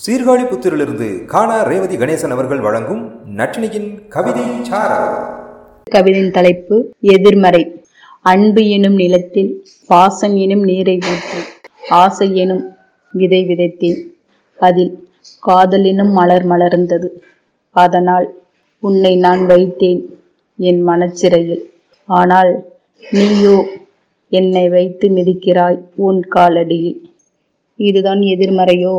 சீர்காழி புத்திரிலிருந்து காணா ரேவதி கணேசன் அவர்கள் வழங்கும் நட்டினியின் கவிதை கவிதையின் தலைப்பு எதிர்மறை. அன்பு எனும் நிலத்தில் பாசம் எனும் நீரை ஊற்றி ஆசை எனும் விதை விதைத்தேன். அதில் காதலினும் மலர் மலர்ந்தது. அதனால் உன்னை நான் வைத்தேன் என் மனச்சிறையில். ஆனால் நீயோ என்னை வைத்து மிதிக்கிறாய் உன் காலடியில். இதுதான் எதிர்மறையோ?